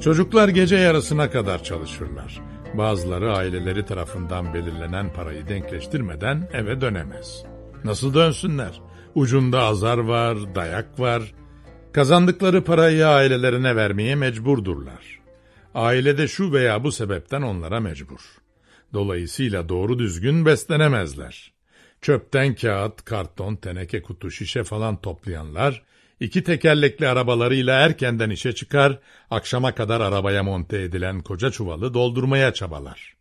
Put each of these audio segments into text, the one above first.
Çocuklar gece yarısına kadar çalışırlar. Bazıları aileleri tarafından belirlenen parayı denkleştirmeden eve dönemez. Nasıl dönsünler? Ucunda azar var, dayak var. Kazandıkları parayı ailelerine vermeye mecburdurlar. Ailede şu veya bu sebepten onlara mecbur. Dolayısıyla doğru düzgün beslenemezler. Çöpten kağıt, karton, teneke kutu, şişe falan toplayanlar, iki tekerlekli arabalarıyla erkenden işe çıkar, akşama kadar arabaya monte edilen koca çuvalı doldurmaya çabalar.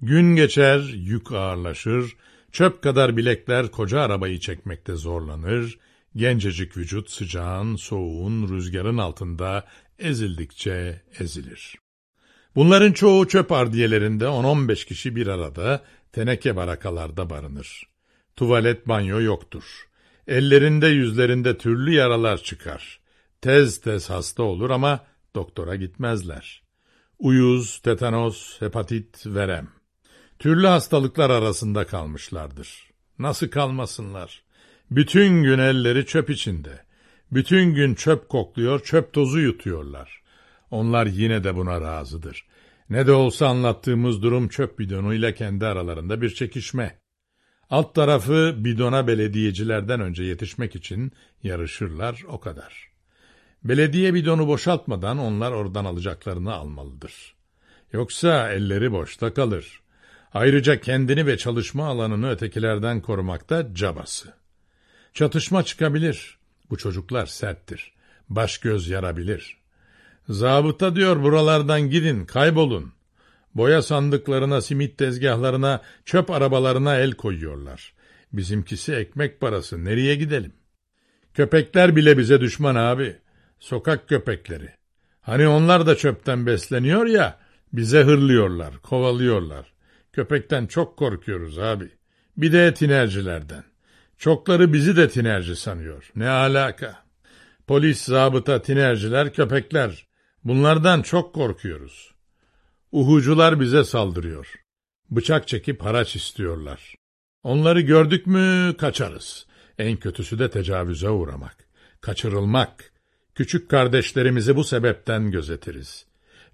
Gün geçer, yük ağırlaşır, çöp kadar bilekler koca arabayı çekmekte zorlanır, gencecik vücut sıcağın, soğuğun, rüzgarın altında ezildikçe ezilir. Bunların çoğu çöp ardiyelerinde 10-15 kişi bir arada teneke barakalarda barınır. Tuvalet banyo yoktur. Ellerinde yüzlerinde türlü yaralar çıkar. Tez tez hasta olur ama doktora gitmezler. Uyuz, tetanos, hepatit, verem. Türlü hastalıklar arasında kalmışlardır. Nasıl kalmasınlar? Bütün gün elleri çöp içinde. Bütün gün çöp kokluyor, çöp tozu yutuyorlar. Onlar yine de buna razıdır. Ne de olsa anlattığımız durum çöp bidonuyla kendi aralarında bir çekişme. Alt tarafı bidona belediyecilerden önce yetişmek için yarışırlar o kadar. Belediye bidonu boşaltmadan onlar oradan alacaklarını almalıdır. Yoksa elleri boşta kalır. Ayrıca kendini ve çalışma alanını ötekilerden korumakta cabası. Çatışma çıkabilir. Bu çocuklar serttir. Baş göz yarabilir. Zabıta diyor buralardan gidin, kaybolun. Boya sandıklarına, simit tezgahlarına, çöp arabalarına el koyuyorlar. Bizimkisi ekmek parası, nereye gidelim? Köpekler bile bize düşman abi. Sokak köpekleri. Hani onlar da çöpten besleniyor ya, bize hırlıyorlar, kovalıyorlar. Köpekten çok korkuyoruz abi. Bir de tinercilerden. Çokları bizi de tinerci sanıyor. Ne alaka? Polis, zabıta, tinerciler, köpekler. Bunlardan çok korkuyoruz. Uhucular bize saldırıyor. Bıçak çekip haraç istiyorlar. Onları gördük mü kaçarız. En kötüsü de tecavüze uğramak. Kaçırılmak. Küçük kardeşlerimizi bu sebepten gözetiriz.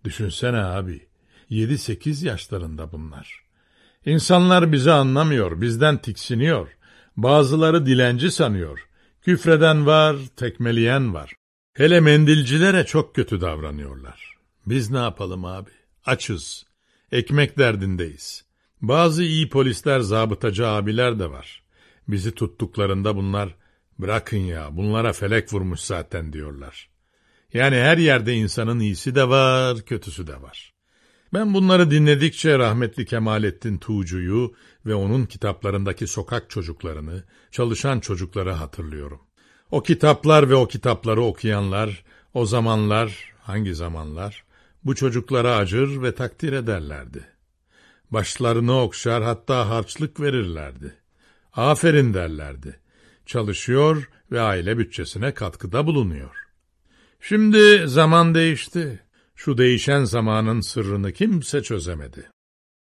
Düşünsene abi. Yedi sekiz yaşlarında bunlar. İnsanlar bizi anlamıyor, bizden tiksiniyor. Bazıları dilenci sanıyor. Küfreden var, tekmeleyen var. Hele mendilcilere çok kötü davranıyorlar. Biz ne yapalım abi? Açız. Ekmek derdindeyiz. Bazı iyi polisler, zabıtacı abiler de var. Bizi tuttuklarında bunlar, bırakın ya bunlara felek vurmuş zaten diyorlar. Yani her yerde insanın iyisi de var, kötüsü de var. Ben bunları dinledikçe rahmetli Kemalettin Tuğcu'yu ve onun kitaplarındaki sokak çocuklarını, çalışan çocukları hatırlıyorum. O kitaplar ve o kitapları okuyanlar, o zamanlar, hangi zamanlar, bu çocuklara acır ve takdir ederlerdi. Başlarını okşar hatta harçlık verirlerdi. Aferin derlerdi. Çalışıyor ve aile bütçesine katkıda bulunuyor. Şimdi zaman değişti. Şu değişen zamanın sırrını kimse çözemedi.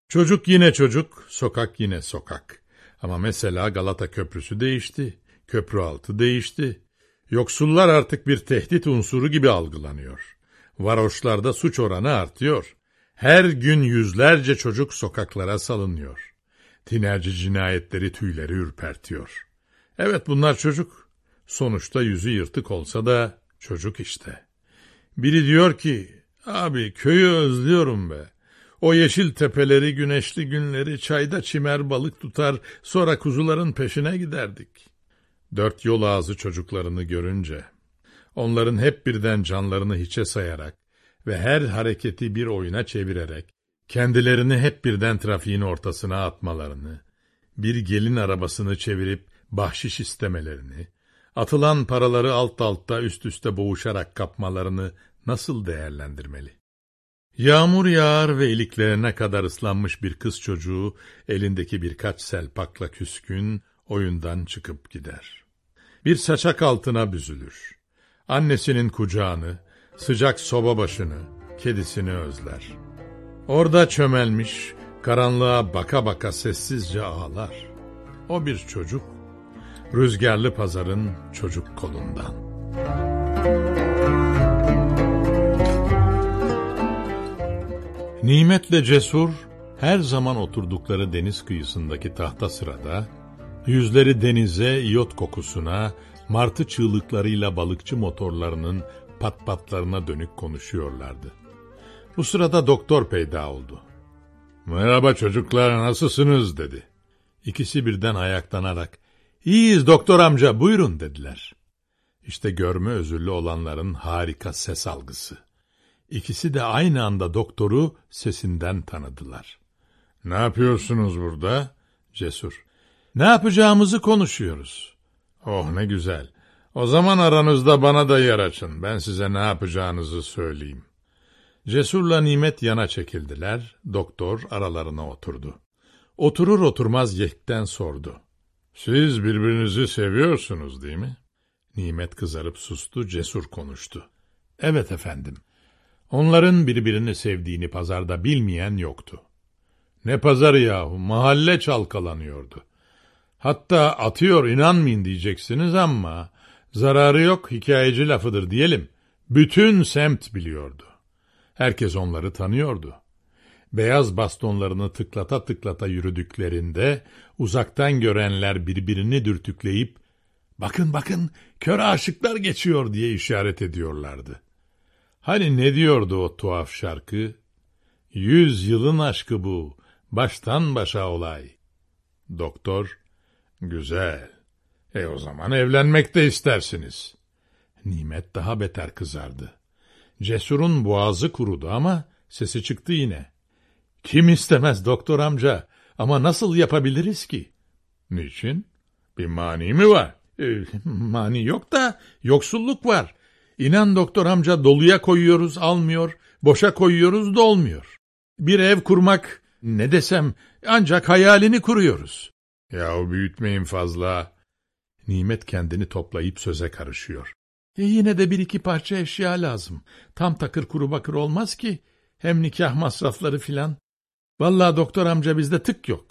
Çocuk yine çocuk, sokak yine sokak. Ama mesela Galata Köprüsü değişti. Köprü altı değişti. Yoksullar artık bir tehdit unsuru gibi algılanıyor. Varoşlarda suç oranı artıyor. Her gün yüzlerce çocuk sokaklara salınıyor. Tinerci cinayetleri tüyleri ürpertiyor. Evet bunlar çocuk. Sonuçta yüzü yırtık olsa da çocuk işte. Biri diyor ki Abi köyü özlüyorum be. O yeşil tepeleri, güneşli günleri, çayda çimer balık tutar, sonra kuzuların peşine giderdik. Dört yol ağzı çocuklarını görünce, onların hep birden canlarını hiçe sayarak ve her hareketi bir oyuna çevirerek, kendilerini hep birden trafiğin ortasına atmalarını, bir gelin arabasını çevirip bahşiş istemelerini, atılan paraları alt altta üst üste boğuşarak kapmalarını nasıl değerlendirmeli? Yağmur yağar ve iliklerine kadar ıslanmış bir kız çocuğu elindeki birkaç selpakla küskün oyundan çıkıp gider. Bir saçak altına büzülür. Annesinin kucağını, sıcak soba başını, kedisini özler. Orada çömelmiş, karanlığa baka baka sessizce ağlar. O bir çocuk, rüzgarlı pazarın çocuk kolundan. Nimetle Cesur her zaman oturdukları deniz kıyısındaki tahta sırada, yüzleri denize, iyot kokusuna, martı çığlıklarıyla balıkçı motorlarının pat patlarına dönük konuşuyorlardı. Bu sırada doktor peyda oldu. Merhaba çocuklar nasılsınız dedi. İkisi birden ayaklanarak iyiyiz doktor amca buyurun dediler. İşte görme özürlü olanların harika ses algısı. İkisi de aynı anda doktoru sesinden tanıdılar. Ne yapıyorsunuz burada? Cesur. Ne yapacağımızı konuşuyoruz. Oh ne güzel. O zaman aranızda bana da yer açın. Ben size ne yapacağınızı söyleyeyim. Cesurla Nimet yana çekildiler. Doktor aralarına oturdu. Oturur oturmaz yekten sordu. Siz birbirinizi seviyorsunuz değil mi? Nimet kızarıp sustu, cesur konuştu. Evet efendim. Onların birbirini sevdiğini pazarda bilmeyen yoktu. Ne pazarı yahu, mahalle çalkalanıyordu. Hatta atıyor inanmayın diyeceksiniz ama zararı yok hikayeci lafıdır diyelim. Bütün semt biliyordu. Herkes onları tanıyordu. Beyaz bastonlarını tıklata tıklata yürüdüklerinde uzaktan görenler birbirini dürtükleyip bakın bakın kör aşıklar geçiyor diye işaret ediyorlardı. Hani ne diyordu o tuhaf şarkı? Yüz yılın aşkı bu, baştan başa olay. Doktor, güzel. E o zaman evlenmek de istersiniz. Nimet daha beter kızardı. Cesur'un boğazı kurudu ama sesi çıktı yine. Kim istemez doktor amca ama nasıl yapabiliriz ki? Niçin? Bir mani mi var? E, mani yok da yoksulluk var. İnan doktor amca doluya koyuyoruz almıyor, boşa koyuyoruz dolmuyor. Bir ev kurmak ne desem ancak hayalini kuruyoruz. Yahu büyütmeyin fazla. Nimet kendini toplayıp söze karışıyor. E yine de bir iki parça eşya lazım. Tam takır kuru bakır olmaz ki. Hem nikah masrafları filan. Vallahi doktor amca bizde tık yok.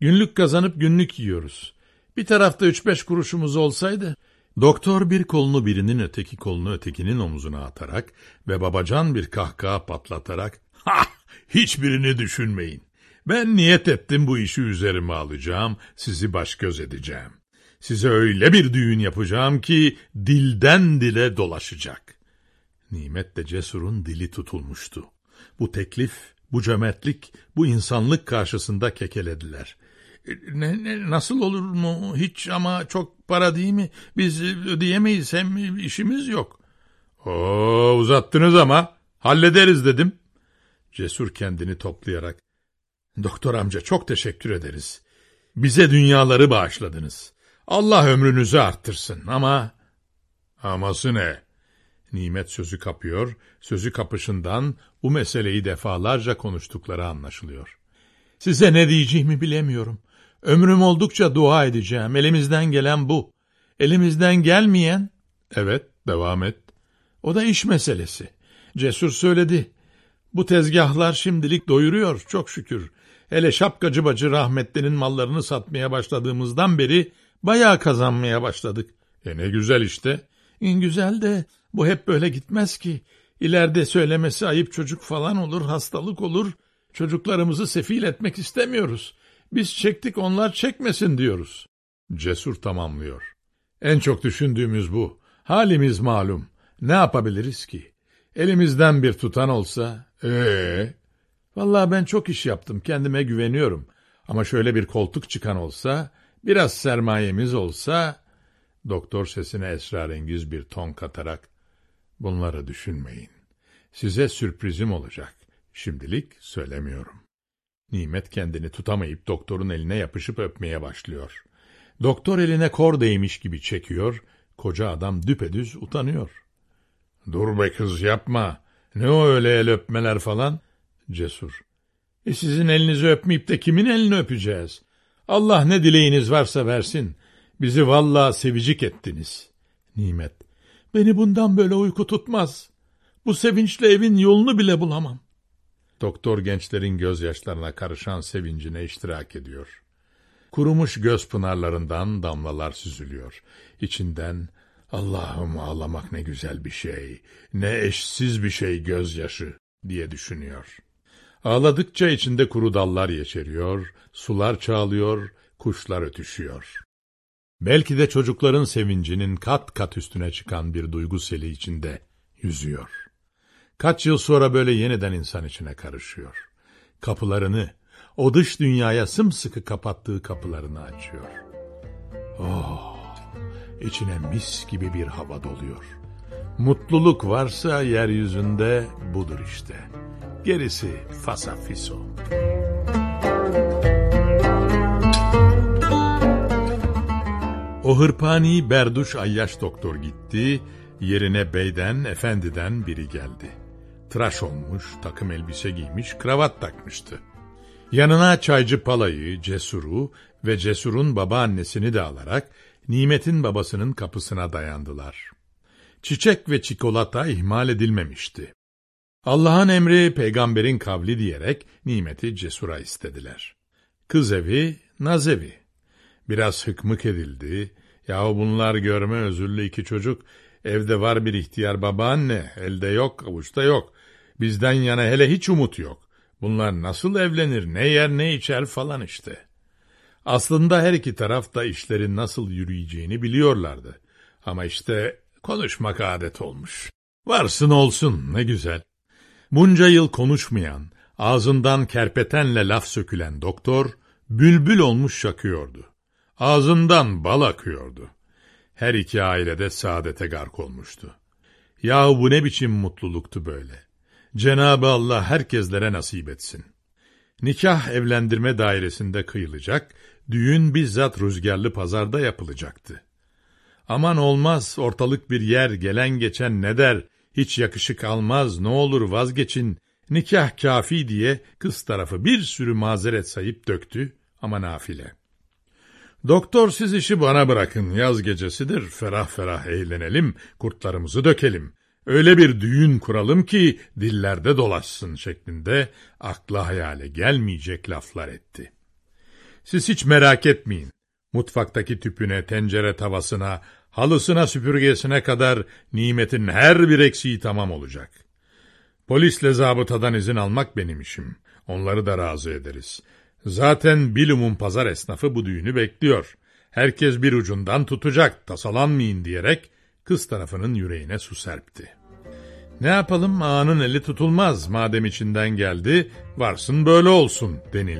Günlük kazanıp günlük yiyoruz. Bir tarafta üç beş kuruşumuz olsaydı... Doktor bir kolunu birinin öteki kolunu ötekinin omzuna atarak ve babacan bir kahkaha patlatarak ''Ha! Hiçbirini düşünmeyin. Ben niyet ettim bu işi üzerime alacağım, sizi baş göz edeceğim. Size öyle bir düğün yapacağım ki dilden dile dolaşacak. Nimet de Cesur'un dili tutulmuştu. Bu teklif, bu cömertlik, bu insanlık karşısında kekelediler. E, ne, ne, nasıl olur mu hiç ama çok para değil mi? Biz ödeyemeyiz hem işimiz yok. Oo uzattınız ama hallederiz dedim. Cesur kendini toplayarak. Doktor amca çok teşekkür ederiz. Bize dünyaları bağışladınız. Allah ömrünüzü arttırsın ama... Aması ne? Nimet sözü kapıyor, sözü kapışından bu meseleyi defalarca konuştukları anlaşılıyor. Size ne diyeceğimi bilemiyorum. Ömrüm oldukça dua edeceğim. Elimizden gelen bu. Elimizden gelmeyen... Evet, devam et. O da iş meselesi. Cesur söyledi. Bu tezgahlar şimdilik doyuruyor çok şükür. Hele şapkacı bacı rahmetlinin mallarını satmaya başladığımızdan beri Bayağı kazanmaya başladık. E ne güzel işte. En güzel de bu hep böyle gitmez ki. İleride söylemesi ayıp çocuk falan olur, hastalık olur. Çocuklarımızı sefil etmek istemiyoruz. Biz çektik onlar çekmesin diyoruz. Cesur tamamlıyor. En çok düşündüğümüz bu. Halimiz malum. Ne yapabiliriz ki? Elimizden bir tutan olsa... Ee, Vallahi ben çok iş yaptım. Kendime güveniyorum. Ama şöyle bir koltuk çıkan olsa Biraz sermayemiz olsa... Doktor sesine esrarengiz bir ton katarak... Bunları düşünmeyin. Size sürprizim olacak. Şimdilik söylemiyorum. Nimet kendini tutamayıp doktorun eline yapışıp öpmeye başlıyor. Doktor eline kor değmiş gibi çekiyor, koca adam düpedüz utanıyor. Dur be kız yapma. Ne o öyle el öpmeler falan? Cesur. E sizin elinizi öpmeyip de kimin elini öpeceğiz? Allah ne dileğiniz varsa versin. Bizi vallahi sevicik ettiniz. Nimet. Beni bundan böyle uyku tutmaz. Bu sevinçle evin yolunu bile bulamam. Doktor gençlerin gözyaşlarına karışan sevincine iştirak ediyor. Kurumuş göz pınarlarından damlalar süzülüyor. İçinden Allah'ım ağlamak ne güzel bir şey, ne eşsiz bir şey gözyaşı diye düşünüyor. Ağladıkça içinde kuru dallar yeşeriyor, sular çağlıyor, kuşlar ötüşüyor. Belki de çocukların sevincinin kat kat üstüne çıkan bir duygu seli içinde yüzüyor. Kaç yıl sonra böyle yeniden insan içine karışıyor. Kapılarını, o dış dünyaya sımsıkı kapattığı kapılarını açıyor. Oh, içine mis gibi bir hava doluyor. Mutluluk varsa yeryüzünde budur işte. Gerisi fasafiso. O hırpani berduş ayyaş doktor gitti, yerine beyden, efendiden biri geldi. Tıraş olmuş, takım elbise giymiş, kravat takmıştı. Yanına çaycı palayı, cesuru ve cesurun babaannesini de alarak Nimet'in babasının kapısına dayandılar. Çiçek ve çikolata ihmal edilmemişti. Allah'ın emri peygamberin kavli diyerek Nimet'i cesura istediler. Kız evi, naz evi. Biraz hıkmık edildi. Yahu bunlar görme özürlü iki çocuk. Evde var bir ihtiyar babaanne, elde yok, avuçta yok. Bizden yana hele hiç umut yok. Bunlar nasıl evlenir, ne yer ne içer falan işte. Aslında her iki taraf da işlerin nasıl yürüyeceğini biliyorlardı. Ama işte konuşmak adet olmuş. Varsın olsun ne güzel. Bunca yıl konuşmayan, ağzından kerpetenle laf sökülen doktor, bülbül olmuş şakıyordu. Ağzından bal akıyordu. Her iki ailede saadete gark olmuştu. Yahu bu ne biçim mutluluktu böyle. Cenab-ı Allah herkeslere nasip etsin. Nikah evlendirme dairesinde kıyılacak, düğün bizzat rüzgarlı pazarda yapılacaktı. Aman olmaz, ortalık bir yer, gelen geçen ne der, hiç yakışık almaz, ne olur vazgeçin, nikah kafi diye kız tarafı bir sürü mazeret sayıp döktü ama nafile. Doktor siz işi bana bırakın, yaz gecesidir, ferah ferah eğlenelim, kurtlarımızı dökelim. Öyle bir düğün kuralım ki dillerde dolaşsın şeklinde akla hayale gelmeyecek laflar etti. Siz hiç merak etmeyin. Mutfaktaki tüpüne, tencere tavasına, halısına süpürgesine kadar nimetin her bir eksiği tamam olacak. Polisle zabıtadan izin almak benim işim. Onları da razı ederiz. Zaten bilumum pazar esnafı bu düğünü bekliyor. Herkes bir ucundan tutacak, tasalanmayın diyerek kız tarafının yüreğine su serpti. Ne yapalım ağanın eli tutulmaz madem içinden geldi, varsın böyle olsun denildi.